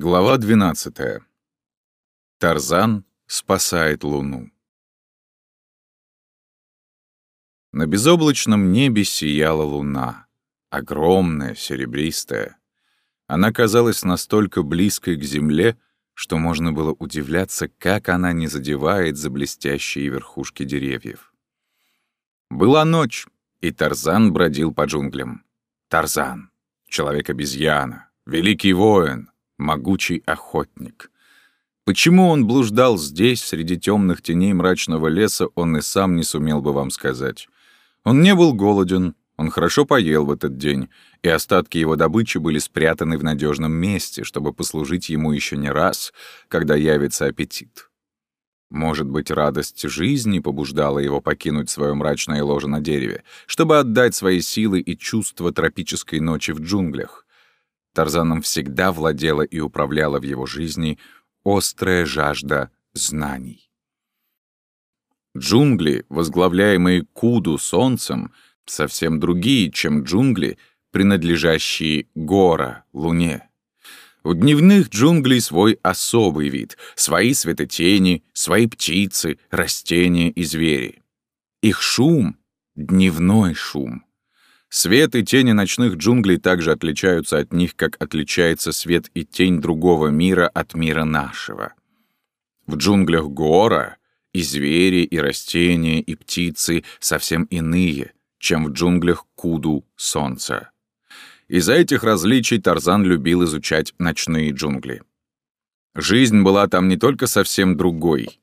Глава 12. Тарзан спасает Луну. На безоблачном небе сияла луна, огромная, серебристая. Она казалась настолько близкой к земле, что можно было удивляться, как она не задевает за блестящие верхушки деревьев. Была ночь, и Тарзан бродил по джунглям. Тарзан, человек-обезьяна, великий воин — могучий охотник. Почему он блуждал здесь, среди темных теней мрачного леса, он и сам не сумел бы вам сказать. Он не был голоден, он хорошо поел в этот день, и остатки его добычи были спрятаны в надежном месте, чтобы послужить ему еще не раз, когда явится аппетит. Может быть, радость жизни побуждала его покинуть свое мрачное ложе на дереве, чтобы отдать свои силы и чувства тропической ночи в джунглях. Тарзаном всегда владела и управляла в его жизни острая жажда знаний. Джунгли, возглавляемые Куду солнцем, совсем другие, чем джунгли, принадлежащие Гора, Луне. У дневных джунглей свой особый вид, свои светотени, свои птицы, растения и звери. Их шум — дневной шум. Свет и тени ночных джунглей также отличаются от них, как отличается свет и тень другого мира от мира нашего. В джунглях Гора и звери, и растения, и птицы совсем иные, чем в джунглях Куду солнца. Из-за этих различий Тарзан любил изучать ночные джунгли. Жизнь была там не только совсем другой,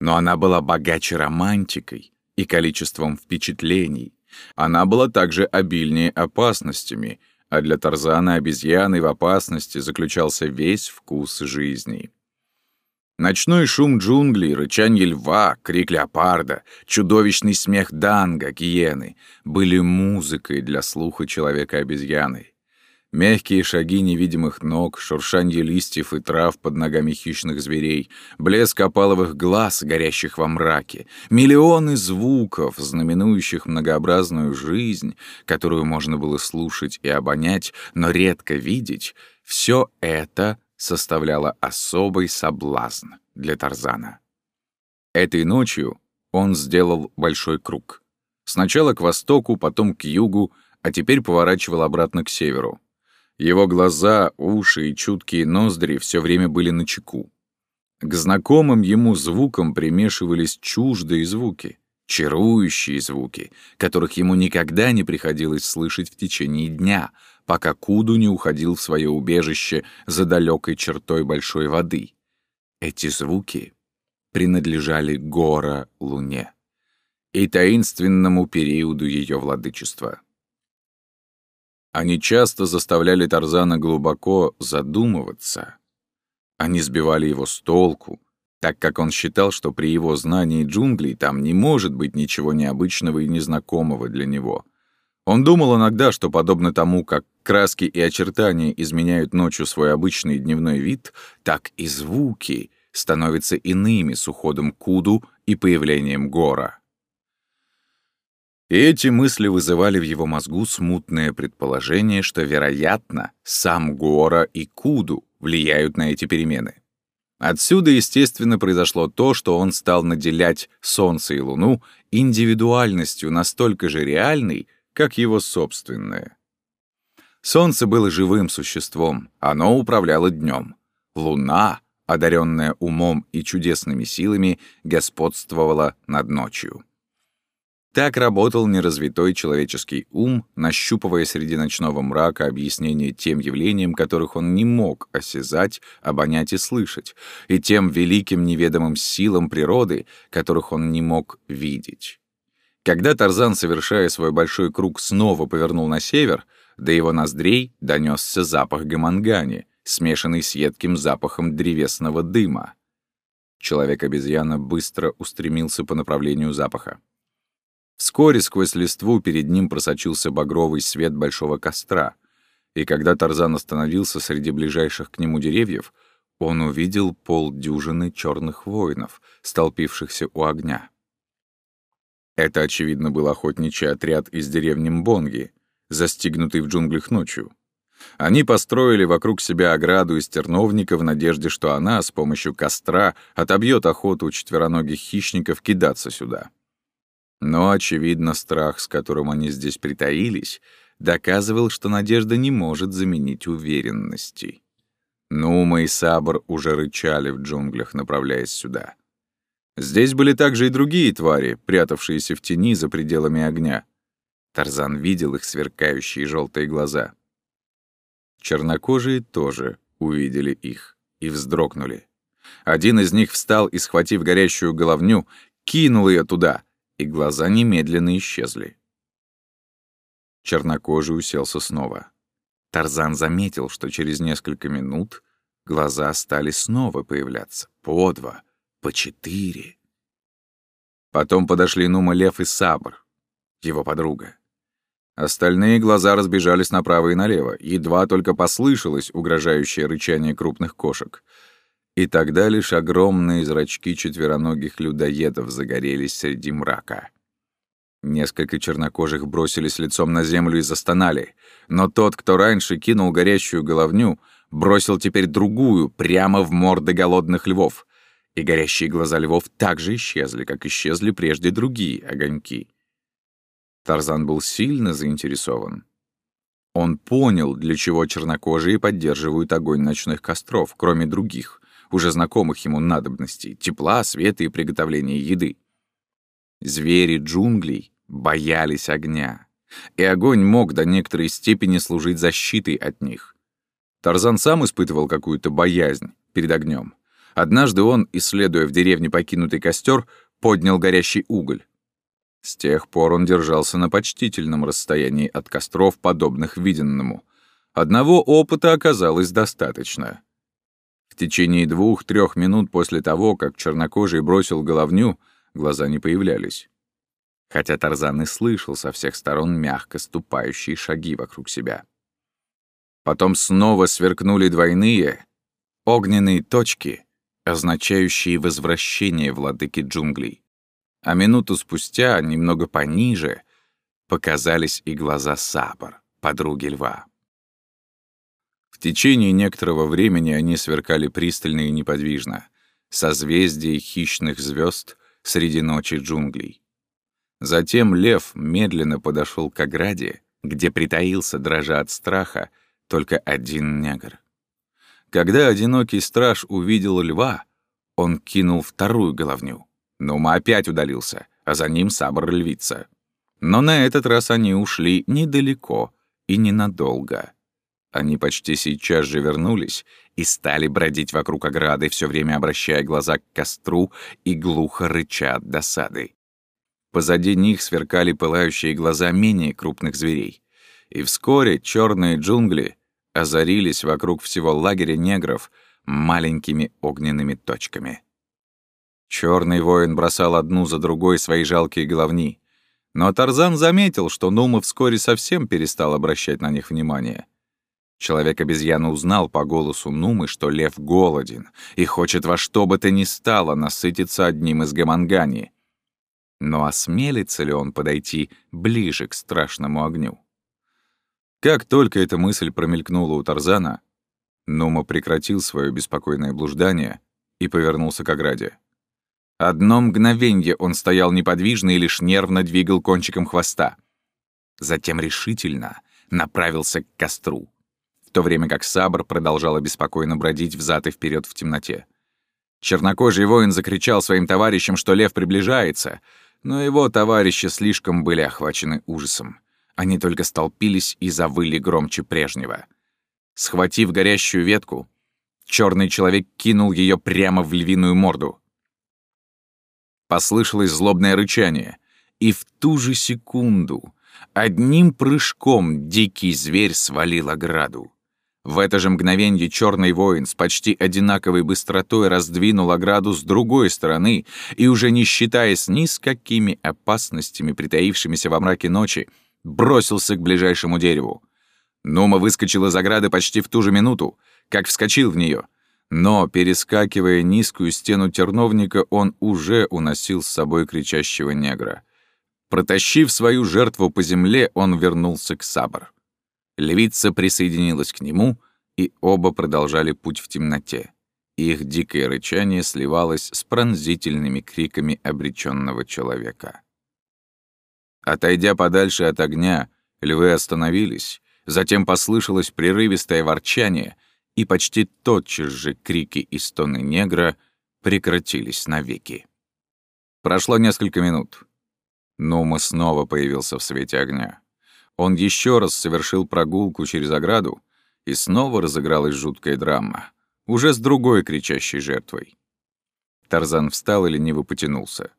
но она была богаче романтикой и количеством впечатлений, она была также обильнее опасностями, а для Тарзана обезьяны в опасности заключался весь вкус жизни. Ночной шум джунглей, рычанье льва, крик леопарда, чудовищный смех данга, гиены были музыкой для слуха человека-обезьяны. Мягкие шаги невидимых ног, шуршанье листьев и трав под ногами хищных зверей, блеск опаловых глаз, горящих во мраке, миллионы звуков, знаменующих многообразную жизнь, которую можно было слушать и обонять, но редко видеть, все это составляло особый соблазн для Тарзана. Этой ночью он сделал большой круг. Сначала к востоку, потом к югу, а теперь поворачивал обратно к северу. Его глаза, уши и чуткие ноздри все время были на чеку. К знакомым ему звукам примешивались чуждые звуки, чарующие звуки, которых ему никогда не приходилось слышать в течение дня, пока Куду не уходил в свое убежище за далекой чертой большой воды. Эти звуки принадлежали Гора Луне и таинственному периоду ее владычества. Они часто заставляли Тарзана глубоко задумываться. Они сбивали его с толку, так как он считал, что при его знании джунглей там не может быть ничего необычного и незнакомого для него. Он думал иногда, что подобно тому, как краски и очертания изменяют ночью свой обычный дневной вид, так и звуки становятся иными с уходом Куду и появлением Гора. И эти мысли вызывали в его мозгу смутное предположение, что, вероятно, сам Гора и Куду влияют на эти перемены. Отсюда, естественно, произошло то, что он стал наделять Солнце и Луну индивидуальностью настолько же реальной, как его собственная. Солнце было живым существом, оно управляло днем. Луна, одаренная умом и чудесными силами, господствовала над ночью. Так работал неразвитой человеческий ум, нащупывая среди ночного мрака объяснение тем явлениям, которых он не мог осязать, обонять и слышать, и тем великим неведомым силам природы, которых он не мог видеть. Когда Тарзан, совершая свой большой круг, снова повернул на север, до его ноздрей донесся запах гамангани, смешанный с едким запахом древесного дыма. Человек-обезьяна быстро устремился по направлению запаха. Вскоре сквозь листву перед ним просочился багровый свет большого костра, и когда Тарзан остановился среди ближайших к нему деревьев, он увидел полдюжины черных воинов, столпившихся у огня. Это, очевидно, был охотничий отряд из деревни Мбонги, застигнутый в джунглях ночью. Они построили вокруг себя ограду из терновника в надежде, что она с помощью костра отобьет охоту четвероногих хищников кидаться сюда. Но, очевидно, страх, с которым они здесь притаились, доказывал, что надежда не может заменить уверенности. Нума и Сабр уже рычали в джунглях, направляясь сюда. Здесь были также и другие твари, прятавшиеся в тени за пределами огня. Тарзан видел их сверкающие желтые глаза. Чернокожие тоже увидели их и вздрогнули. Один из них встал и, схватив горящую головню, кинул ее туда, и глаза немедленно исчезли. Чернокожий уселся снова. Тарзан заметил, что через несколько минут глаза стали снова появляться. По два, по четыре. Потом подошли Нума Лев и Сабр, его подруга. Остальные глаза разбежались направо и налево, едва только послышалось угрожающее рычание крупных кошек. И тогда лишь огромные зрачки четвероногих людоедов загорелись среди мрака. Несколько чернокожих бросились лицом на землю и застонали, но тот, кто раньше кинул горящую головню, бросил теперь другую прямо в морды голодных львов, и горящие глаза львов также исчезли, как исчезли прежде другие огоньки. Тарзан был сильно заинтересован. Он понял, для чего чернокожие поддерживают огонь ночных костров, кроме других, уже знакомых ему надобностей — тепла, света и приготовления еды. Звери джунглей боялись огня, и огонь мог до некоторой степени служить защитой от них. Тарзан сам испытывал какую-то боязнь перед огнем. Однажды он, исследуя в деревне покинутый костер, поднял горящий уголь. С тех пор он держался на почтительном расстоянии от костров, подобных виденному. Одного опыта оказалось достаточно. Течение двух-трех минут после того, как чернокожий бросил головню, глаза не появлялись. Хотя Тарзан и слышал со всех сторон мягко ступающие шаги вокруг себя. Потом снова сверкнули двойные, огненные точки, означающие возвращение владыки джунглей а минуту спустя, немного пониже, показались и глаза Сабар, подруги льва. В течение некоторого времени они сверкали пристально и неподвижно, созвездие хищных звезд среди ночи джунглей. Затем лев медленно подошел к ограде, где притаился, дрожа от страха, только один негр. Когда одинокий страж увидел льва, он кинул вторую головню. Нума опять удалился, а за ним Сабр львица. Но на этот раз они ушли недалеко и ненадолго. Они почти сейчас же вернулись и стали бродить вокруг ограды, все время обращая глаза к костру и глухо рыча от досады. Позади них сверкали пылающие глаза менее крупных зверей. И вскоре черные джунгли озарились вокруг всего лагеря негров маленькими огненными точками. Черный воин бросал одну за другой свои жалкие головни. Но Тарзан заметил, что Нума вскоре совсем перестал обращать на них внимание. Человек-обезьяна узнал по голосу Нумы, что лев голоден и хочет во что бы то ни стало насытиться одним из гамангани. Но осмелится ли он подойти ближе к страшному огню? Как только эта мысль промелькнула у Тарзана, Нума прекратил свое беспокойное блуждание и повернулся к ограде. Одно мгновенье он стоял неподвижно и лишь нервно двигал кончиком хвоста. Затем решительно направился к костру, то время как Сабр продолжал беспокойно бродить взад и вперед в темноте. Чернокожий воин закричал своим товарищам, что лев приближается, но его товарищи слишком были охвачены ужасом. Они только столпились и завыли громче прежнего. Схватив горящую ветку, черный человек кинул ее прямо в львиную морду. Послышалось злобное рычание. И в ту же секунду одним прыжком дикий зверь свалил ограду. В это же мгновенье черный воин с почти одинаковой быстротой раздвинул ограду с другой стороны и, уже не считаясь ни с какими опасностями, притаившимися во мраке ночи, бросился к ближайшему дереву. Нума выскочил из ограды почти в ту же минуту, как вскочил в нее — но, перескакивая низкую стену терновника, он уже уносил с собой кричащего негра. Протащив свою жертву по земле, он вернулся к Сабр. Львица присоединилась к нему, и оба продолжали путь в темноте. Их дикое рычание сливалось с пронзительными криками обреченного человека. Отойдя подальше от огня, львы остановились, затем послышалось прерывистое ворчание, и почти тотчас же крики и стоны негра прекратились навеки. Прошло несколько минут. Нума снова появился в свете огня. Он еще раз совершил прогулку через ограду, и снова разыгралась жуткая драма, уже с другой кричащей жертвой. Тарзан встал и лениво потянулся.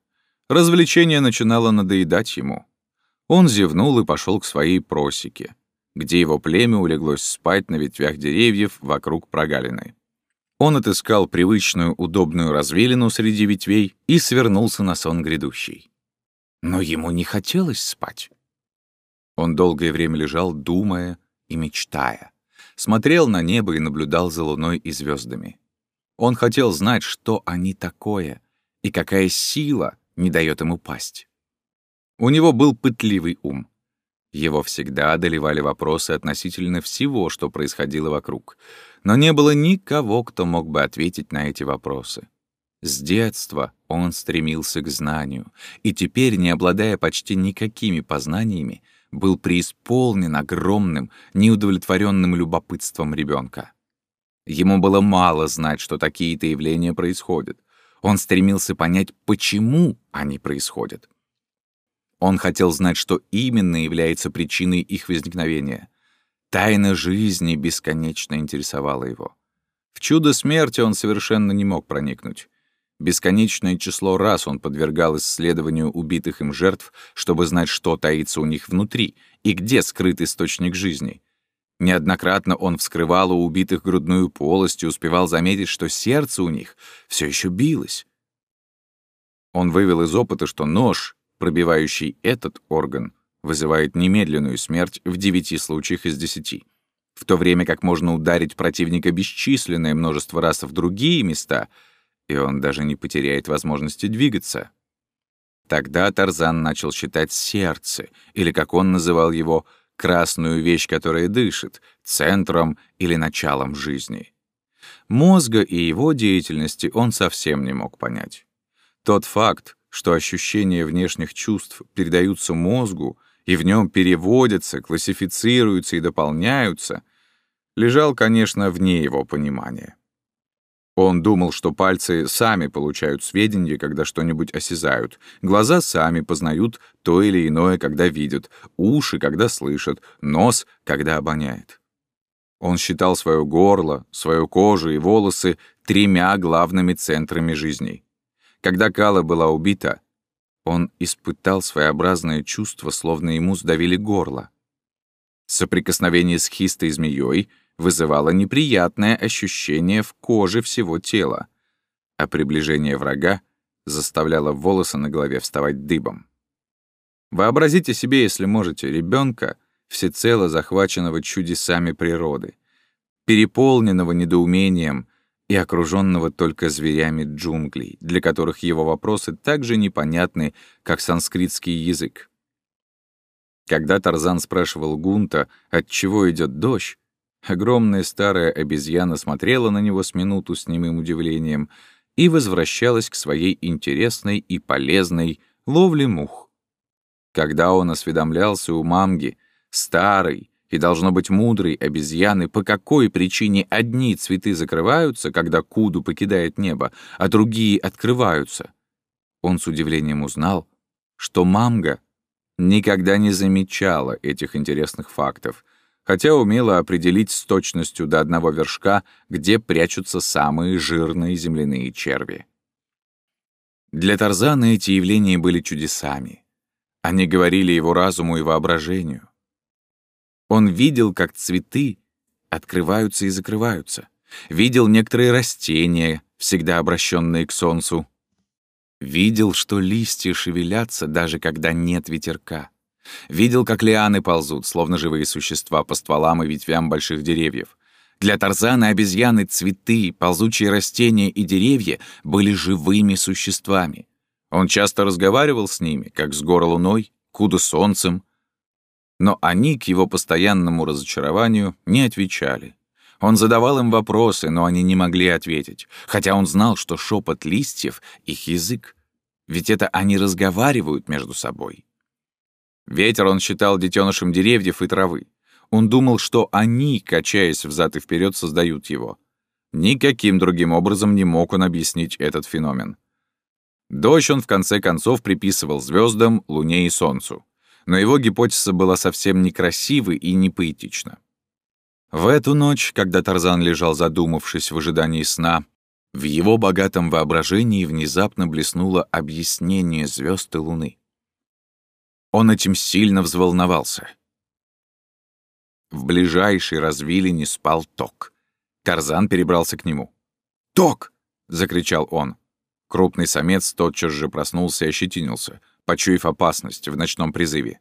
Развлечение начинало надоедать ему. Он зевнул и пошел к своей просеке, где его племя улеглось спать на ветвях деревьев вокруг прогалины. Он отыскал привычную удобную развилину среди ветвей и свернулся на сон грядущий. Но ему не хотелось спать. Он долгое время лежал, думая и мечтая. Смотрел на небо и наблюдал за луной и звездами. Он хотел знать, что они такое, и какая сила не дает ему пасть. У него был пытливый ум. Его всегда одолевали вопросы относительно всего, что происходило вокруг. Но не было никого, кто мог бы ответить на эти вопросы. С детства он стремился к знанию, и теперь, не обладая почти никакими познаниями, был преисполнен огромным, неудовлетворенным любопытством ребенка. Ему было мало знать, что такие-то явления происходят. Он стремился понять, почему они происходят. Он хотел знать, что именно является причиной их возникновения. Тайна жизни бесконечно интересовала его. В чудо смерти он совершенно не мог проникнуть. Бесконечное число раз он подвергал исследованию убитых им жертв, чтобы знать, что таится у них внутри и где скрыт источник жизни. Неоднократно он вскрывал у убитых грудную полость и успевал заметить, что сердце у них все еще билось. Он вывел из опыта, что нож, пробивающий этот орган, вызывает немедленную смерть в девяти случаях из десяти, в то время как можно ударить противника бесчисленное множество раз в другие места — и он даже не потеряет возможности двигаться. Тогда Тарзан начал считать сердце, или, как он называл его, красную вещь, которая дышит, центром или началом жизни. Мозга и его деятельности он совсем не мог понять. Тот факт, что ощущения внешних чувств передаются мозгу и в нем переводятся, классифицируются и дополняются, лежал, конечно, вне его понимания. Он думал, что пальцы сами получают сведения, когда что-нибудь осязают, глаза сами познают то или иное, когда видят, уши, когда слышат, нос, когда обоняет. Он считал свое горло, свою кожу и волосы тремя главными центрами жизни. Когда Кала была убита, он испытал своеобразное чувство, словно ему сдавили горло. Соприкосновение с хистой змеей вызывало неприятное ощущение в коже всего тела, а приближение врага заставляло волосы на голове вставать дыбом. Вообразите себе, если можете, ребенка, всецело захваченного чудесами природы, переполненного недоумением и окруженного только зверями джунглей, для которых его вопросы так же непонятны, как санскритский язык. Когда Тарзан спрашивал Гунта, от чего идет дождь, Огромная старая обезьяна смотрела на него с минуту с немым удивлением и возвращалась к своей интересной и полезной ловле мух. Когда он осведомлялся у мамги, старой и, должно быть, мудрой обезьяны, по какой причине одни цветы закрываются, когда Куду покидает небо, а другие открываются, он с удивлением узнал, что мамга никогда не замечала этих интересных фактов — хотя умела определить с точностью до одного вершка, где прячутся самые жирные земляные черви. Для Тарзана эти явления были чудесами. Они говорили его разуму и воображению. Он видел, как цветы открываются и закрываются, видел некоторые растения, всегда обращенные к солнцу, видел, что листья шевелятся, даже когда нет ветерка. Видел, как лианы ползут, словно живые существа по стволам и ветвям больших деревьев. Для Тарзана обезьяны, цветы, ползучие растения и деревья были живыми существами. Он часто разговаривал с ними, как с горой луной, куда солнцем. Но они к его постоянному разочарованию не отвечали. Он задавал им вопросы, но они не могли ответить, хотя он знал, что шепот листьев — их язык. Ведь это они разговаривают между собой. Ветер он считал детенышем деревьев и травы. Он думал, что они, качаясь взад и вперед, создают его. Никаким другим образом не мог он объяснить этот феномен. Дождь он в конце концов приписывал звездам, Луне и Солнцу. Но его гипотеза была совсем некрасивой и не поэтична. В эту ночь, когда Тарзан лежал задумавшись в ожидании сна, в его богатом воображении внезапно блеснуло объяснение звезд и Луны. Он этим сильно взволновался. В ближайшей развилине спал Ток. Тарзан перебрался к нему. «Ток!» — закричал он. Крупный самец тотчас же проснулся и ощетинился, почуяв опасность в ночном призыве.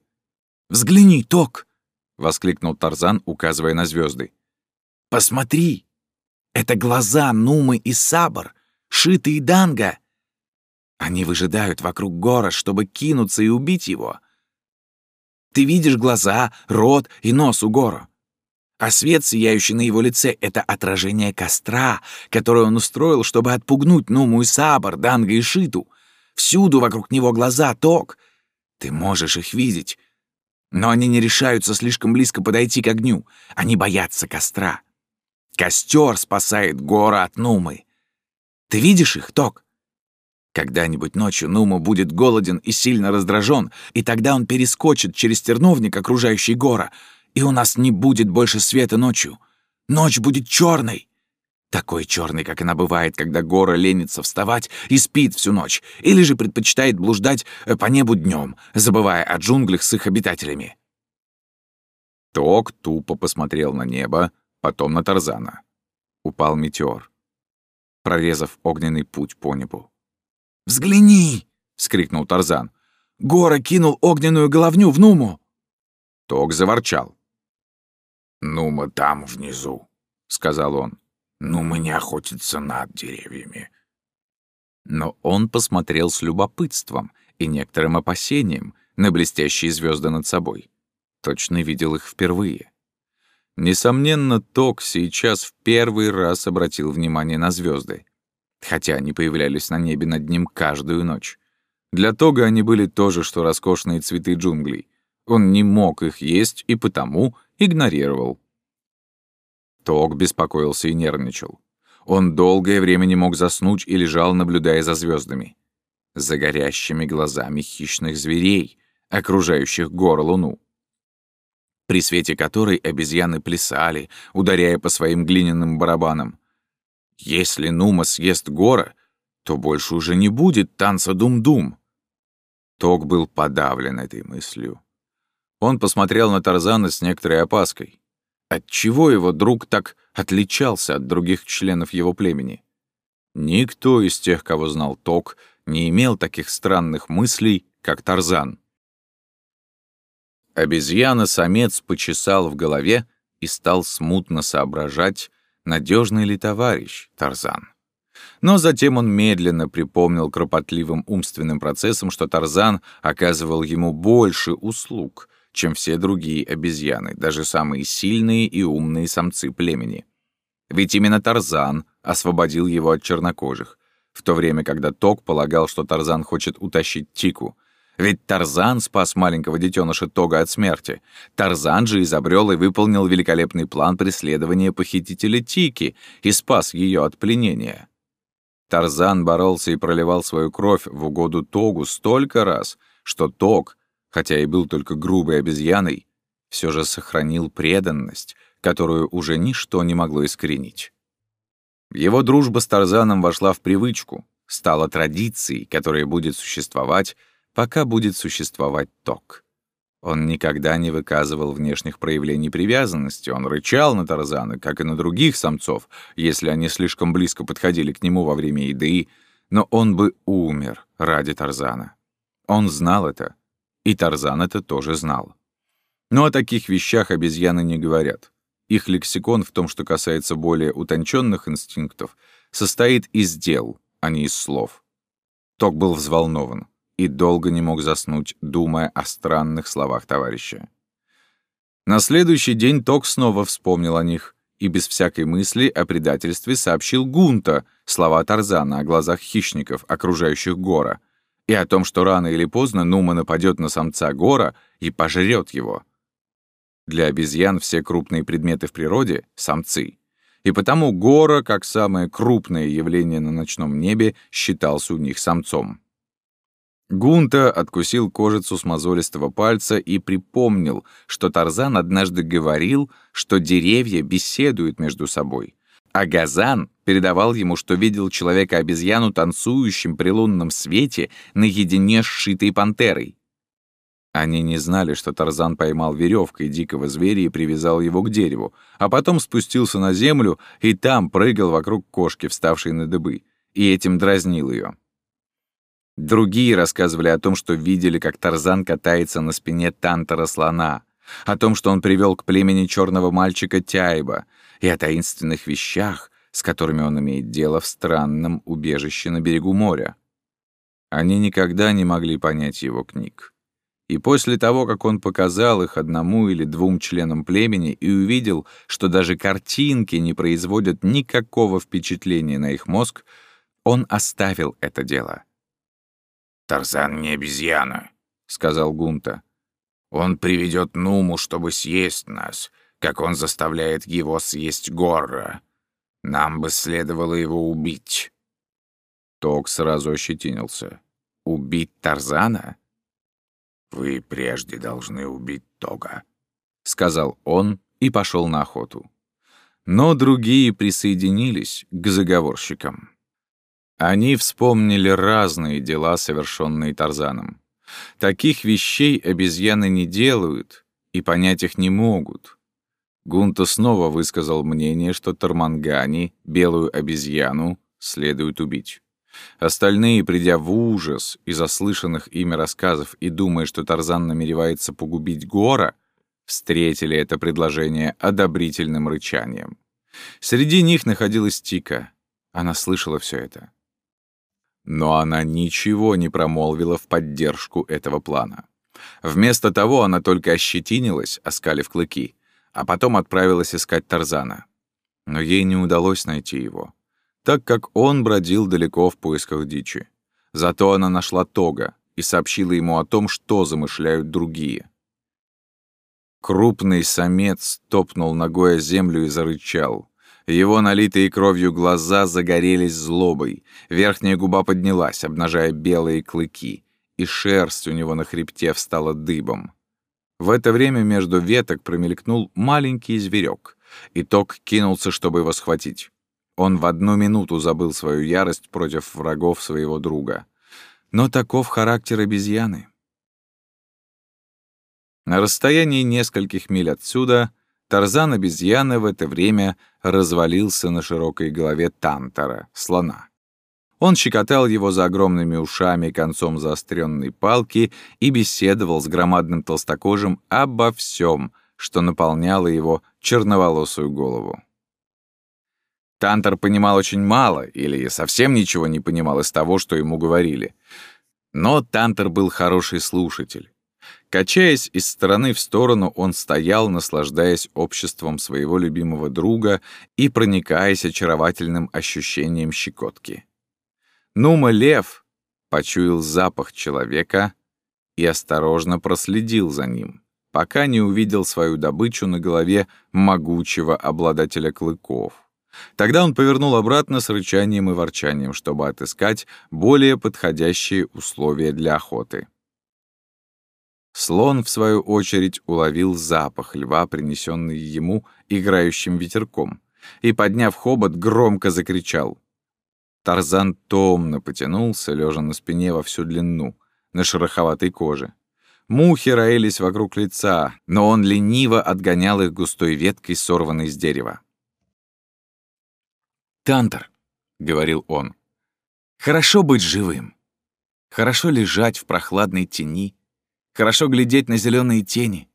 «Взгляни, Ток!» — воскликнул Тарзан, указывая на звезды. «Посмотри! Это глаза Нумы и Сабр, Шиты и Данга. Они выжидают вокруг гора, чтобы кинуться и убить его. Ты видишь глаза, рот и нос у Гора. А свет, сияющий на его лице, — это отражение костра, который он устроил, чтобы отпугнуть Нуму и Сабр, Данга и Шиту. Всюду вокруг него глаза, ток. Ты можешь их видеть. Но они не решаются слишком близко подойти к огню. Они боятся костра. Костер спасает гора от Нумы. Ты видишь их, Ток? Когда-нибудь ночью Нума будет голоден и сильно раздражен, и тогда он перескочит через терновник, окружающий гора, и у нас не будет больше света ночью. Ночь будет черной. Такой черный, как она бывает, когда гора ленится вставать и спит всю ночь, или же предпочитает блуждать э, по небу днем, забывая о джунглях с их обитателями. Ток тупо посмотрел на небо, потом на Тарзана. Упал метеор, прорезав огненный путь по небу. «Взгляни!» — вскрикнул Тарзан. «Гора кинул огненную головню в Нуму!» Ток заворчал. «Нума там, внизу», — сказал он. «Нума не охотится над деревьями». Но он посмотрел с любопытством и некоторым опасением на блестящие звезды над собой. Точно видел их впервые. Несомненно, Ток сейчас в первый раз обратил внимание на звезды, хотя они появлялись на небе над ним каждую ночь. Для Тога они были то же, что роскошные цветы джунглей. Он не мог их есть и потому игнорировал. Тог беспокоился и нервничал. Он долгое время не мог заснуть и лежал, наблюдая за звездами, за горящими глазами хищных зверей, окружающих гор Луну при свете которой обезьяны плясали, ударяя по своим глиняным барабанам. Если Нума съест гора, то больше уже не будет танца дум-дум. Ток был подавлен этой мыслью. Он посмотрел на Тарзана с некоторой опаской. Отчего его друг так отличался от других членов его племени? Никто из тех, кого знал Ток, не имел таких странных мыслей, как Тарзан. Обезьяна-самец почесал в голове и стал смутно соображать, надежный ли товарищ Тарзан. Но затем он медленно припомнил кропотливым умственным процессом, что Тарзан оказывал ему больше услуг, чем все другие обезьяны, даже самые сильные и умные самцы племени. Ведь именно Тарзан освободил его от чернокожих, в то время, когда Ток полагал, что Тарзан хочет утащить Тику — ведь Тарзан спас маленького детеныша Тога от смерти. Тарзан же изобрел и выполнил великолепный план преследования похитителя Тики и спас ее от пленения. Тарзан боролся и проливал свою кровь в угоду Тогу столько раз, что Тог, хотя и был только грубой обезьяной, все же сохранил преданность, которую уже ничто не могло искоренить. Его дружба с Тарзаном вошла в привычку, стала традицией, которая будет существовать пока будет существовать ток. Он никогда не выказывал внешних проявлений привязанности, он рычал на Тарзана, как и на других самцов, если они слишком близко подходили к нему во время еды, но он бы умер ради Тарзана. Он знал это, и Тарзан это тоже знал. Но о таких вещах обезьяны не говорят. Их лексикон в том, что касается более утонченных инстинктов, состоит из дел, а не из слов. Ток был взволнован и долго не мог заснуть, думая о странных словах товарища. На следующий день Ток снова вспомнил о них и без всякой мысли о предательстве сообщил Гунта слова Тарзана о глазах хищников, окружающих Гора, и о том, что рано или поздно Нума нападет на самца Гора и пожрет его. Для обезьян все крупные предметы в природе — самцы. И потому Гора, как самое крупное явление на ночном небе, считался у них самцом. Гунта откусил кожицу с мозолистого пальца и припомнил, что Тарзан однажды говорил, что деревья беседуют между собой. А Газан передавал ему, что видел человека-обезьяну танцующим при лунном свете наедине с шитой пантерой. Они не знали, что Тарзан поймал веревкой дикого зверя и привязал его к дереву, а потом спустился на землю и там прыгал вокруг кошки, вставшей на дыбы, и этим дразнил ее. Другие рассказывали о том, что видели, как Тарзан катается на спине Тантора-слона, о том, что он привел к племени черного мальчика Тяйба, и о таинственных вещах, с которыми он имеет дело в странном убежище на берегу моря. Они никогда не могли понять его книг. И после того, как он показал их одному или двум членам племени и увидел, что даже картинки не производят никакого впечатления на их мозг, он оставил это дело — «Тарзан не обезьяна», — сказал Гунта. «Он приведет Нуму, чтобы съесть нас, как он заставляет его съесть Горра. Нам бы следовало его убить». Ток сразу ощетинился. «Убить Тарзана?» «Вы прежде должны убить Тога», — сказал он и пошел на охоту. Но другие присоединились к заговорщикам. Они вспомнили разные дела, совершенные Тарзаном. Таких вещей обезьяны не делают и понять их не могут. Гунта снова высказал мнение, что Тармангани, белую обезьяну, следует убить. Остальные, придя в ужас из заслышанных ими рассказов и думая, что Тарзан намеревается погубить Гора, встретили это предложение одобрительным рычанием. Среди них находилась Тика. Она слышала все это. Но она ничего не промолвила в поддержку этого плана. Вместо того она только ощетинилась, оскалив клыки, а потом отправилась искать Тарзана. Но ей не удалось найти его, так как он бродил далеко в поисках дичи. Зато она нашла Тога и сообщила ему о том, что замышляют другие. Крупный самец топнул ногой о землю и зарычал. Его налитые кровью глаза загорелись злобой, верхняя губа поднялась, обнажая белые клыки, и шерсть у него на хребте встала дыбом. В это время между веток промелькнул маленький зверек, и Ток кинулся, чтобы его схватить. Он в одну минуту забыл свою ярость против врагов своего друга. Но таков характер обезьяны. На расстоянии нескольких миль отсюда Тарзан обезьяны в это время развалился на широкой голове Тантора, слона. Он щекотал его за огромными ушами концом заостренной палки и беседовал с громадным толстокожим обо всем, что наполняло его черноволосую голову. Тантор понимал очень мало или совсем ничего не понимал из того, что ему говорили. Но Тантор был хороший слушатель. Качаясь из стороны в сторону, он стоял, наслаждаясь обществом своего любимого друга и проникаясь очаровательным ощущением щекотки. Нума Лев почуял запах человека и осторожно проследил за ним, пока не увидел свою добычу на голове могучего обладателя клыков. Тогда он повернул обратно с рычанием и ворчанием, чтобы отыскать более подходящие условия для охоты. Слон, в свою очередь, уловил запах льва, принесенный ему играющим ветерком, и, подняв хобот, громко закричал. Тарзан томно потянулся, лежа на спине во всю длину, на шероховатой коже. Мухи роились вокруг лица, но он лениво отгонял их густой веткой, сорванной с дерева. «Тантор», — говорил он, — «хорошо быть живым. Хорошо лежать в прохладной тени, Хорошо глядеть на зеленые тени.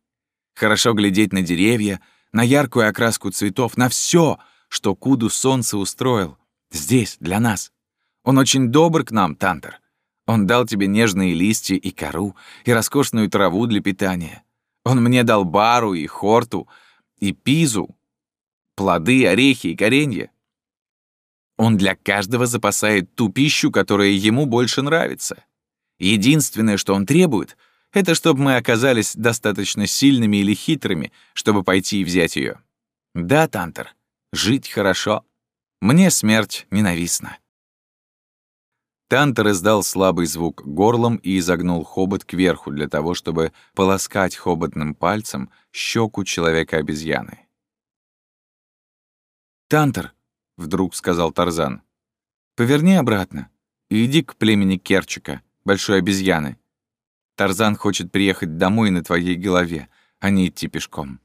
Хорошо глядеть на деревья, на яркую окраску цветов, на все, что Куду солнце устроил. Здесь, для нас. Он очень добр к нам, Тантер. Он дал тебе нежные листья и кору, и роскошную траву для питания. Он мне дал бару и хорту, и пизу, плоды, орехи и коренья. Он для каждого запасает ту пищу, которая ему больше нравится. Единственное, что он требует, это чтобы мы оказались достаточно сильными или хитрыми, чтобы пойти и взять ее. Да, Тантер, жить хорошо. Мне смерть ненавистна. Тантер издал слабый звук горлом и изогнул хобот кверху для того, чтобы полоскать хоботным пальцем щеку человека-обезьяны. «Тантер», — вдруг сказал Тарзан, — «поверни обратно и иди к племени Керчика, большой обезьяны. Тарзан хочет приехать домой на твоей голове, а не идти пешком».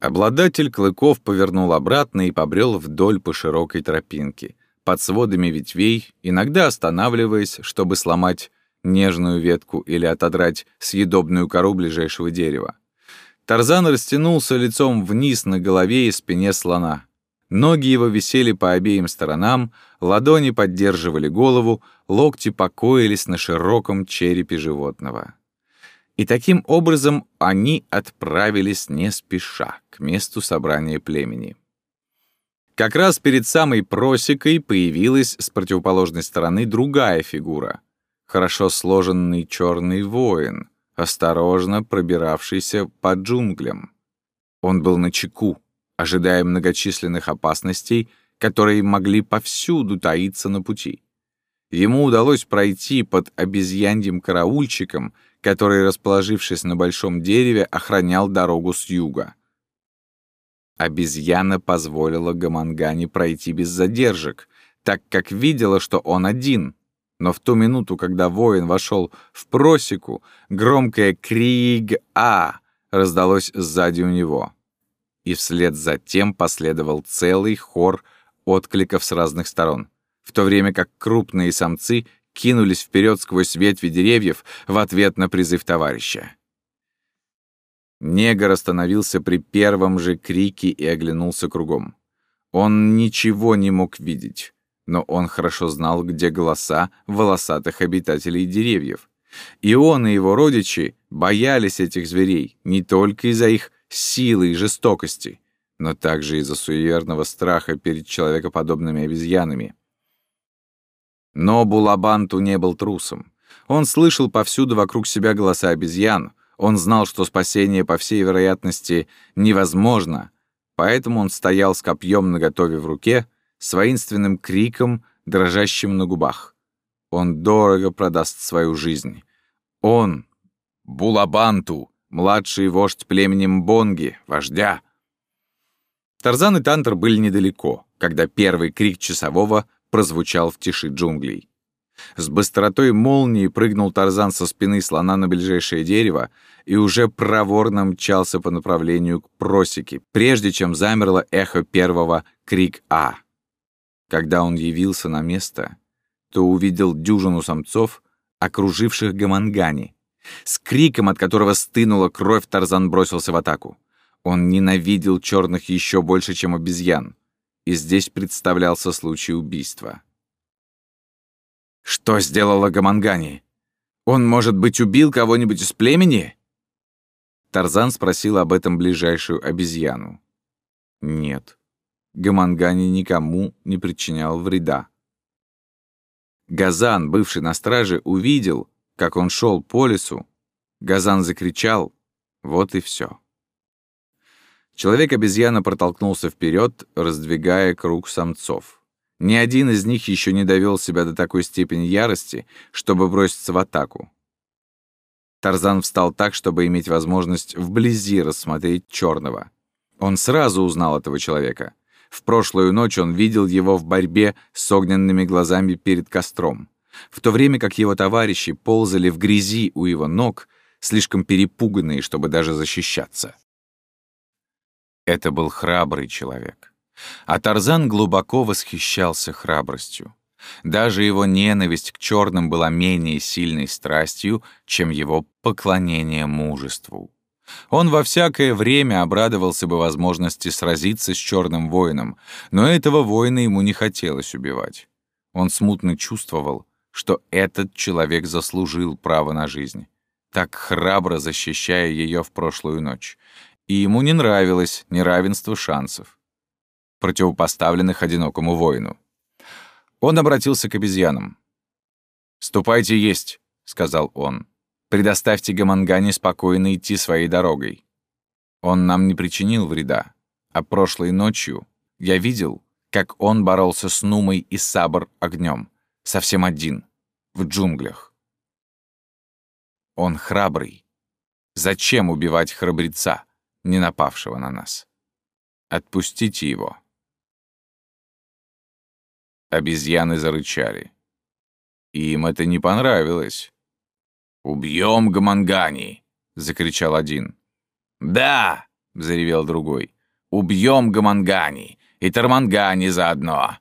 Обладатель клыков повернул обратно и побрел вдоль по широкой тропинке, под сводами ветвей, иногда останавливаясь, чтобы сломать нежную ветку или отодрать съедобную кору ближайшего дерева. Тарзан растянулся лицом вниз на голове и спине слона. Ноги его висели по обеим сторонам, ладони поддерживали голову, локти покоились на широком черепе животного. И таким образом они отправились не спеша к месту собрания племени. Как раз перед самой просекой появилась с противоположной стороны другая фигура. Хорошо сложенный черный воин, осторожно пробиравшийся по джунглям. Он был на чеку, ожидая многочисленных опасностей, которые могли повсюду таиться на пути. Ему удалось пройти под обезьяньим караульчиком, который, расположившись на большом дереве, охранял дорогу с юга. Обезьяна позволила Гамангане пройти без задержек, так как видела, что он один. Но в ту минуту, когда воин вошел в просеку, громкое «Криг-А» раздалось сзади у него. И вслед за тем последовал целый хор откликов с разных сторон, в то время как крупные самцы кинулись вперед сквозь ветви деревьев в ответ на призыв товарища. Негр остановился при первом же крике и оглянулся кругом. Он ничего не мог видеть, но он хорошо знал, где голоса волосатых обитателей деревьев. И он и его родичи боялись этих зверей не только из-за их силы и жестокости, но также из-за суеверного страха перед человекоподобными обезьянами. Но Булабанту не был трусом. Он слышал повсюду вокруг себя голоса обезьян, он знал, что спасение, по всей вероятности, невозможно, поэтому он стоял с копьем наготове в руке, с воинственным криком, дрожащим на губах. Он дорого продаст свою жизнь. Он, Булабанту, младший вождь племенем Бонги, вождя. Тарзан и Тантер были недалеко, когда первый крик часового прозвучал в тиши джунглей. С быстротой молнии прыгнул Тарзан со спины слона на ближайшее дерево и уже проворно мчался по направлению к просеке, прежде чем замерло эхо первого «Крик-А». Когда он явился на место, то увидел дюжину самцов, окруживших Гамангани. С криком, от которого стынула кровь, Тарзан бросился в атаку. Он ненавидел черных еще больше, чем обезьян. И здесь представлялся случай убийства. Что сделала Гамангани? Он, может быть, убил кого-нибудь из племени? Тарзан спросил об этом ближайшую обезьяну. Нет. Гамангани никому не причинял вреда. Газан, бывший на страже, увидел, как он шел по лесу. Газан закричал. Вот и все. Человек-обезьяна протолкнулся вперед, раздвигая круг самцов. Ни один из них еще не довел себя до такой степени ярости, чтобы броситься в атаку. Тарзан встал так, чтобы иметь возможность вблизи рассмотреть черного. Он сразу узнал этого человека. В прошлую ночь он видел его в борьбе с огненными глазами перед костром, в то время как его товарищи ползали в грязи у его ног, слишком перепуганные, чтобы даже защищаться. Это был храбрый человек. А Тарзан глубоко восхищался храбростью. Даже его ненависть к черным была менее сильной страстью, чем его поклонение мужеству. Он во всякое время обрадовался бы возможности сразиться с черным воином, но этого воина ему не хотелось убивать. Он смутно чувствовал, что этот человек заслужил право на жизнь. так храбро защищая ее в прошлую ночь. И ему не нравилось неравенство шансов, противопоставленных одинокому воину. Он обратился к обезьянам. «Ступайте есть», — сказал он. «Предоставьте Гамангане спокойно идти своей дорогой. Он нам не причинил вреда, а прошлой ночью я видел, как он боролся с Нумой и Сабр огнем, совсем один, в джунглях. Он храбрый. Зачем убивать храбреца, не напавшего на нас? Отпустите его. Обезьяны зарычали. Им это не понравилось. «Убьем Гамангани!» — закричал один. «Да!» — заревел другой. «Убьем Гамангани! И Тармангани заодно!»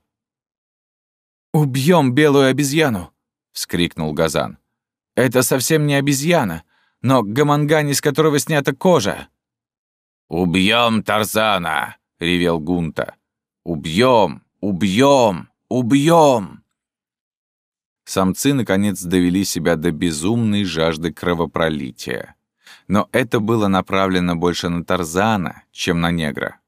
«Убьем белую обезьяну!» — вскрикнул Газан. «Это совсем не обезьяна, но Гамангани, с которого снята кожа!» «Убьем Тарзана!» — ревел Гунта. «Убьем! Убьем! Убьем!» Самцы, наконец, довели себя до безумной жажды кровопролития. Но это было направлено больше на Тарзана, чем на негра.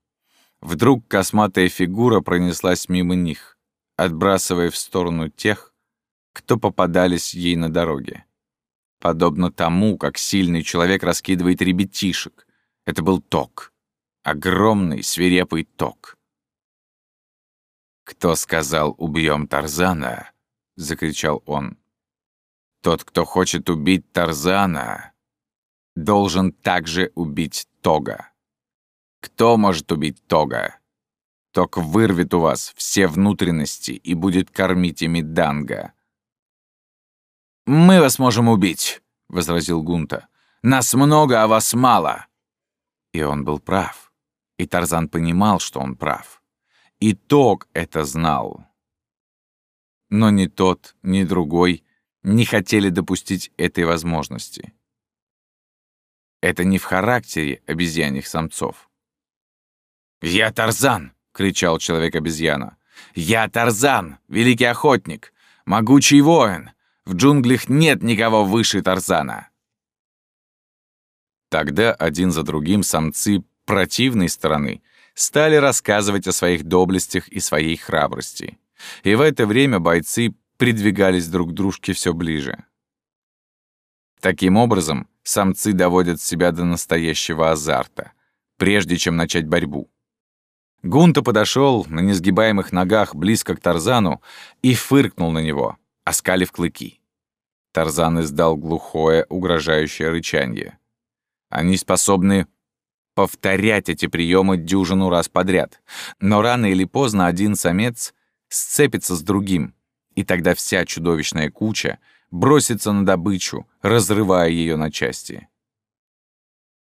Вдруг косматая фигура пронеслась мимо них, отбрасывая в сторону тех, кто попадались ей на дороге. Подобно тому, как сильный человек раскидывает ребятишек. Это был ток. Огромный, свирепый ток. «Кто сказал «убьем Тарзана»?» — закричал он. «Тот, кто хочет убить Тарзана, должен также убить Тога. Кто может убить Тога? Тог вырвет у вас все внутренности и будет кормить ими Данга. «Мы вас можем убить», — возразил Гунта. «Нас много, а вас мало». И он был прав. И Тарзан понимал, что он прав. И Тог это знал. Но ни тот, ни другой не хотели допустить этой возможности. Это не в характере обезьяньих самцов. «Я Тарзан!» — кричал человек-обезьяна. «Я Тарзан, великий охотник, могучий воин. В джунглях нет никого выше Тарзана». Тогда один за другим самцы противной стороны стали рассказывать о своих доблестях и своей храбрости. И в это время бойцы придвигались друг к дружке все ближе. Таким образом, самцы доводят себя до настоящего азарта, прежде чем начать борьбу. Гунта подошел на несгибаемых ногах близко к Тарзану и фыркнул на него, оскалив клыки. Тарзан издал глухое, угрожающее рычанье. Они способны повторять эти приемы дюжину раз подряд, но рано или поздно один самец сцепится с другим, и тогда вся чудовищная куча бросится на добычу, разрывая ее на части.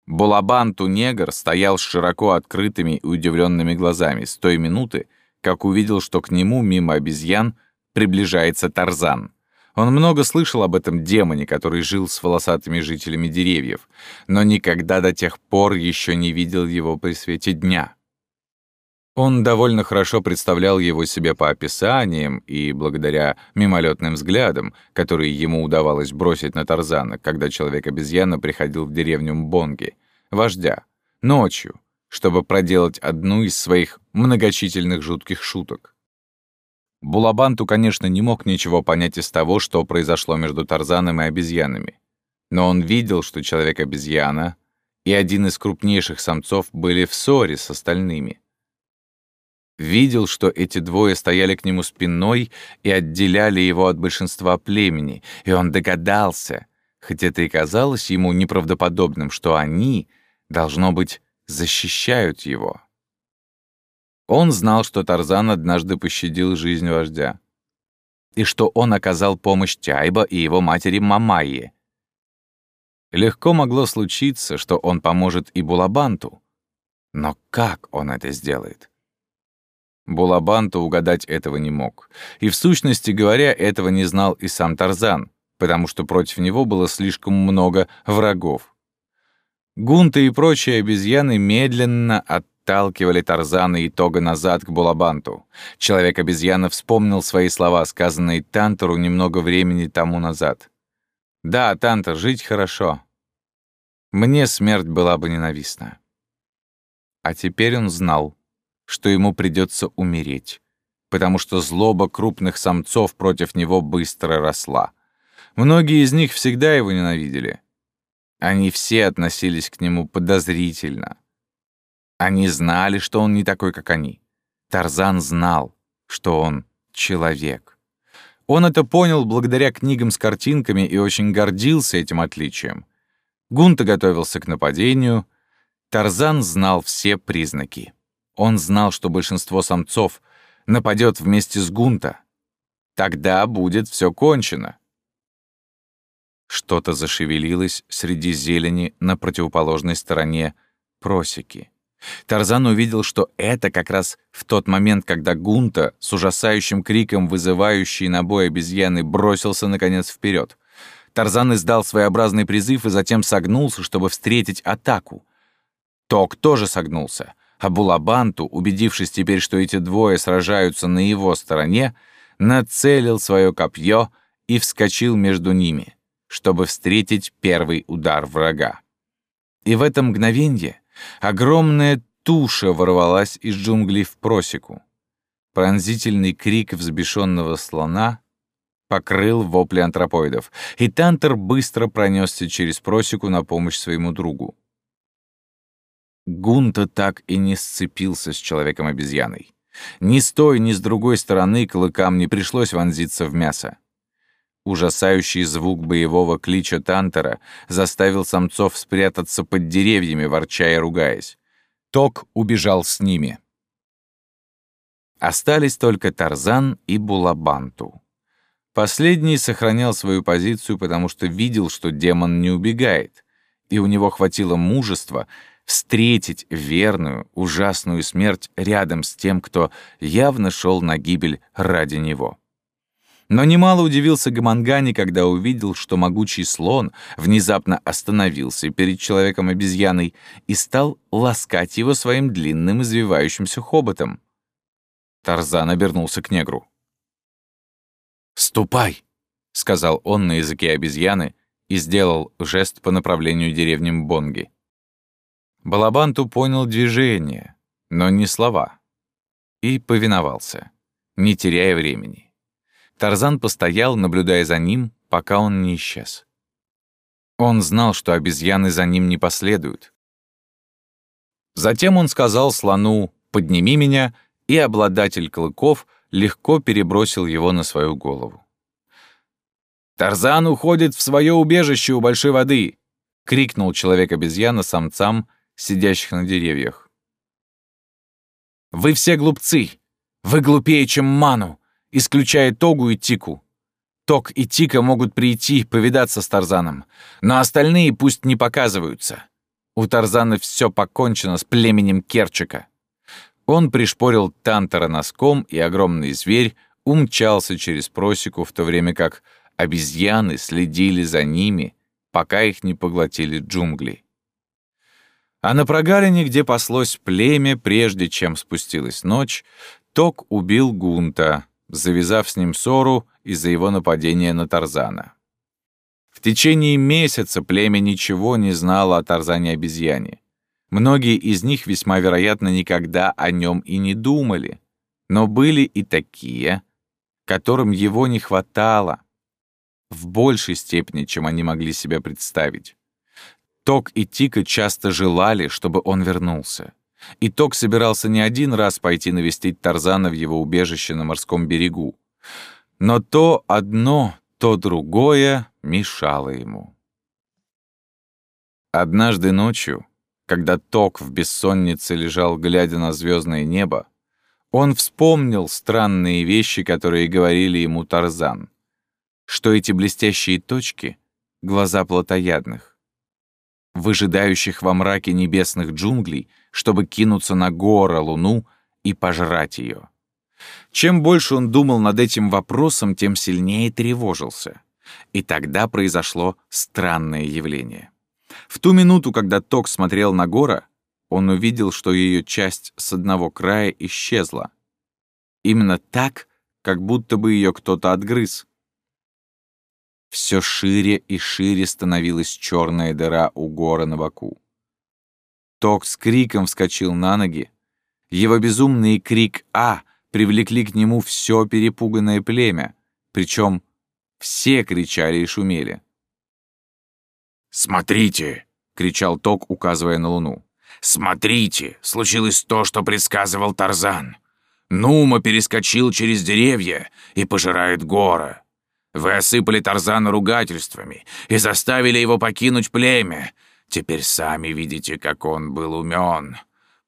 Булабанту-негр стоял с широко открытыми и удивленными глазами с той минуты, как увидел, что к нему мимо обезьян приближается Тарзан. Он много слышал об этом демоне, который жил с волосатыми жителями деревьев, но никогда до тех пор еще не видел его при свете дня. Он довольно хорошо представлял его себе по описаниям и благодаря мимолетным взглядам, которые ему удавалось бросить на Тарзана, когда человек-обезьяна приходил в деревню Мбонги, вождя, ночью, чтобы проделать одну из своих многочительных жутких шуток. Булабанту, конечно, не мог ничего понять из того, что произошло между Тарзаном и обезьянами. Но он видел, что человек-обезьяна и один из крупнейших самцов были в ссоре с остальными — Видел, что эти двое стояли к нему спиной и отделяли его от большинства племени, и он догадался, хоть это и казалось ему неправдоподобным, что они, должно быть, защищают его. Он знал, что Тарзан однажды пощадил жизнь вождя, и что он оказал помощь Тяйба и его матери Мамайе. Легко могло случиться, что он поможет и Булабанту, но как он это сделает? Булабанто угадать этого не мог. И в сущности говоря, этого не знал и сам Тарзан, потому что против него было слишком много врагов. Гунта и прочие обезьяны медленно отталкивали Тарзана и Тога назад к Булабанту. Человек-обезьяна вспомнил свои слова, сказанные Тантору немного времени тому назад. «Да, Тантор, жить хорошо, мне смерть была бы ненавистна. А теперь он знал, что ему придется умереть, потому что злоба крупных самцов против него быстро росла. Многие из них всегда его ненавидели. Они все относились к нему подозрительно. Они знали, что он не такой, как они. Тарзан знал, что он человек. Он это понял благодаря книгам с картинками и очень гордился этим отличием. Гунта готовился к нападению. Тарзан знал все признаки. Он знал, что большинство самцов нападет вместе с Гунта. Тогда будет все кончено. Что-то зашевелилось среди зелени на противоположной стороне просеки. Тарзан увидел, что это как раз в тот момент, когда Гунта с ужасающим криком, вызывающий на бой обезьяны, бросился наконец вперед. Тарзан издал своеобразный призыв и затем согнулся, чтобы встретить атаку. Ток тоже согнулся, а Булабанту, убедившись теперь, что эти двое сражаются на его стороне, нацелил свое копье и вскочил между ними чтобы встретить первый удар врага. И в это мгновенье огромная туша ворвалась из джунглей в просеку. Пронзительный крик взбешенного слона покрыл вопли антропоидов, и Тантер быстро пронесся через просеку на помощь своему другу. Гунта так и не сцепился с человеком-обезьяной. Ни с той, ни с другой стороны клыкам не пришлось вонзиться в мясо. Ужасающий звук боевого клича Тантера заставил самцов спрятаться под деревьями, ворча и ругаясь. Ток убежал с ними. Остались только Тарзан и Булабанту. Последний сохранял свою позицию, потому что видел, что демон не убегает, и у него хватило мужества встретить верную, ужасную смерть рядом с тем, кто явно шел на гибель ради него. Но немало удивился Гамангани, когда увидел, что могучий слон внезапно остановился перед человеком-обезьяной и стал ласкать его своим длинным извивающимся хоботом. Тарзан обернулся к негру. «Ступай!» — сказал он на языке обезьяны и сделал жест по направлению деревни Бонги. Балабанту понял движение, но не слова, и повиновался, не теряя времени. Тарзан постоял, наблюдая за ним, пока он не исчез. Он знал, что обезьяны за ним не последуют. Затем он сказал слону «подними меня», и обладатель клыков легко перебросил его на свою голову. «Тарзан уходит в свое убежище у большой воды!» — крикнул человек-обезьяна самцам, сидящих на деревьях. «Вы все глупцы! Вы глупее, чем Ману! исключая Тогу и Тику. Ток и Тика могут прийти повидаться с Тарзаном, но остальные пусть не показываются. У Тарзана все покончено с племенем Керчика. Он пришпорил Тантора носком, и огромный зверь умчался через просеку, в то время как обезьяны следили за ними, пока их не поглотили джунгли. А на прогалине, где паслось племя, прежде чем спустилась ночь, Ток убил Гунта, завязав с ним ссору из-за его нападения на Тарзана. В течение месяца племя ничего не знало о Тарзане-обезьяне. Многие из них весьма вероятно никогда о нем и не думали. Но были и такие, которым его не хватало в большей степени, чем они могли себе представить. Ток и Тика часто желали, чтобы он вернулся. Итог собирался не один раз пойти навестить Тарзана в его убежище на морском берегу. Но то одно, то другое мешало ему. Однажды ночью, когда Ток в бессоннице лежал, глядя на звездное небо, он вспомнил странные вещи, которые говорили ему Тарзан, что эти блестящие точки — глаза плотоядных, выжидающих во мраке небесных джунглей — чтобы кинуться на гора Луну и пожрать ее. Чем больше он думал над этим вопросом, тем сильнее тревожился. И тогда произошло странное явление. В ту минуту, когда Ток смотрел на гора, он увидел, что ее часть с одного края исчезла. Именно так, как будто бы ее кто-то отгрыз. Все шире и шире становилась черная дыра у гора на боку. Ток с криком вскочил на ноги. Его безумный крик «А!» привлекли к нему все перепуганное племя, причем все кричали и шумели. «Смотрите!» — кричал Ток, указывая на луну. «Смотрите! Случилось то, что предсказывал Тарзан. Нума перескочил через деревья и пожирает гора. Вы осыпали Тарзана ругательствами и заставили его покинуть племя. Теперь сами видите, как он был умен.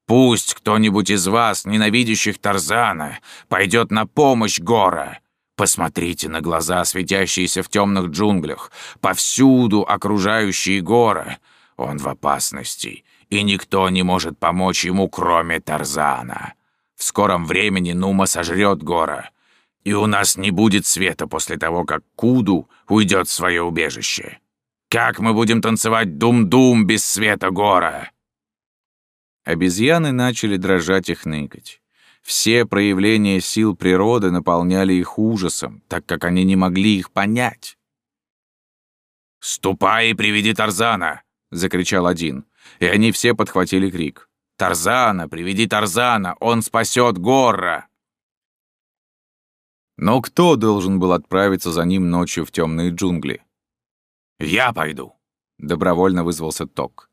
Пусть кто-нибудь из вас, ненавидящих Тарзана, пойдет на помощь Гора. Посмотрите на глаза, светящиеся в темных джунглях, повсюду окружающие Гора. Он в опасности, и никто не может помочь ему, кроме Тарзана. В скором времени Нума сожрет Гора, и у нас не будет света после того, как Куду уйдет в свое убежище. Как мы будем танцевать дум-дум без света гора?» Обезьяны начали дрожать и хныкать. Все проявления сил природы наполняли их ужасом, так как они не могли их понять. «Ступай и приведи Тарзана!» — закричал один. И они все подхватили крик. «Тарзана! Приведи Тарзана! Он спасет Горра!» Но кто должен был отправиться за ним ночью в темные джунгли? «Я пойду», — добровольно вызвался Ток.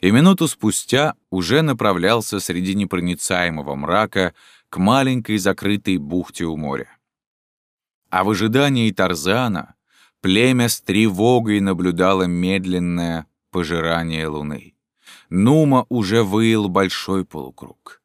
И минуту спустя уже направлялся среди непроницаемого мрака к маленькой закрытой бухте у моря. А в ожидании Тарзана племя с тревогой наблюдало медленное пожирание луны. Нума уже выил большой полукруг.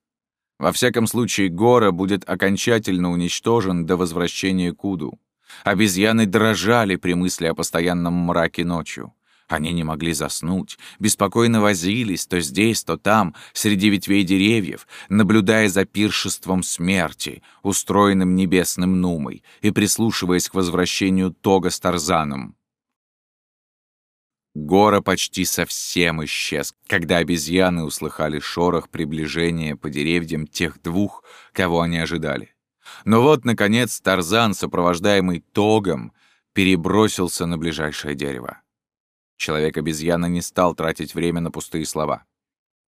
Во всяком случае, Гора будет окончательно уничтожен до возвращения Куду. Обезьяны дрожали при мысли о постоянном мраке ночью. Они не могли заснуть, беспокойно возились то здесь, то там, среди ветвей деревьев, наблюдая за пиршеством смерти, устроенным небесным Нумой, и прислушиваясь к возвращению Тога с Тарзаном. Гора почти совсем исчез, когда обезьяны услыхали шорох приближения по деревьям тех двух, кого они ожидали. Но вот, наконец, Тарзан, сопровождаемый Тогом, перебросился на ближайшее дерево. Человек-обезьяна не стал тратить время на пустые слова.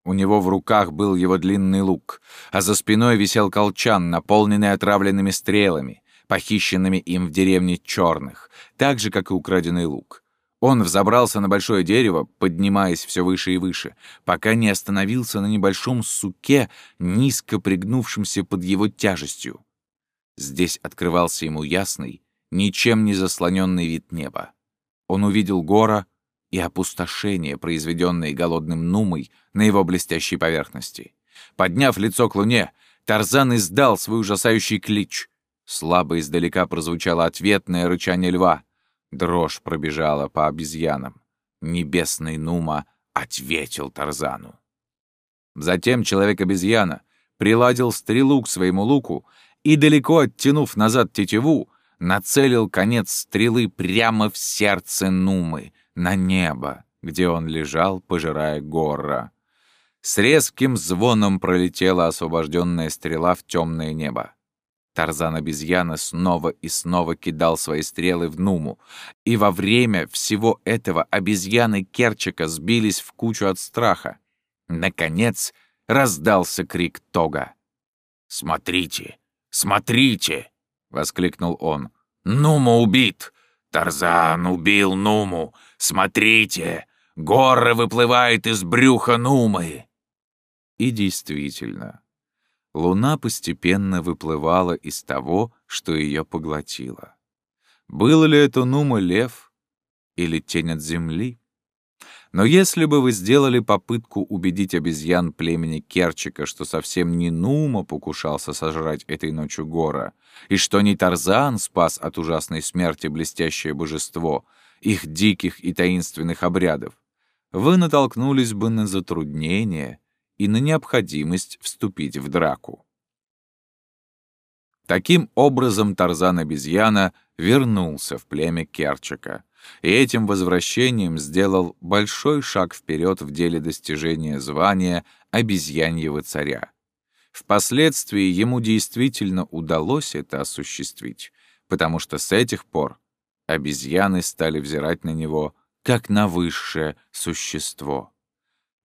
У него в руках был его длинный лук, а за спиной висел колчан, наполненный отравленными стрелами, похищенными им в деревне черных, так же, как и украденный лук. Он взобрался на большое дерево, поднимаясь все выше и выше, пока не остановился на небольшом суке, низко пригнувшемся под его тяжестью. Здесь открывался ему ясный, ничем не заслоненный вид неба. Он увидел гора и опустошение, произведенное голодным Нумой на его блестящей поверхности. Подняв лицо к луне, Тарзан издал свой ужасающий клич. Слабо издалека прозвучало ответное рычание льва — Дрожь пробежала по обезьянам. Небесный Нума ответил Тарзану. Затем человек-обезьяна приладил стрелу к своему луку и, далеко оттянув назад тетиву, нацелил конец стрелы прямо в сердце Нумы, на небо, где он лежал, пожирая гора. С резким звоном пролетела освобожденная стрела в темное небо. Тарзан-обезьяна снова и снова кидал свои стрелы в Нуму, и во время всего этого обезьяны Керчика сбились в кучу от страха. Наконец раздался крик Тога. «Смотрите! Смотрите!» — воскликнул он. «Нума убит! Тарзан убил Нуму! Смотрите! Гора выплывает из брюха Нумы!» И действительно, Луна постепенно выплывала из того, что ее поглотило. Был ли это Нума лев или тень от земли? Но если бы вы сделали попытку убедить обезьян племени Керчика, что совсем не Нума покушался сожрать этой ночью гора, и что не Тарзан спас от ужасной смерти блестящее божество, их диких и таинственных обрядов, вы натолкнулись бы на затруднения и на необходимость вступить в драку. Таким образом Тарзан-обезьяна вернулся в племя Керчика, и этим возвращением сделал большой шаг вперед в деле достижения звания обезьяньего царя. Впоследствии ему действительно удалось это осуществить, потому что с этих пор обезьяны стали взирать на него как на высшее существо.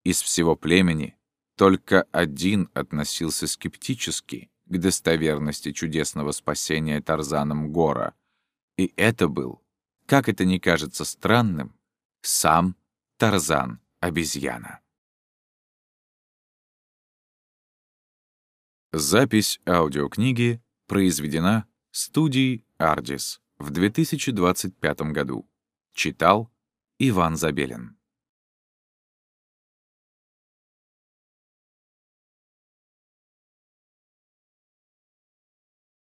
Из всего племени только один относился скептически к достоверности чудесного спасения Тарзаном Гора, и это был, как это не кажется странным, сам Тарзан-обезьяна. Запись аудиокниги произведена студией «Ардис» в 2025 году. Читал Иван Забелин.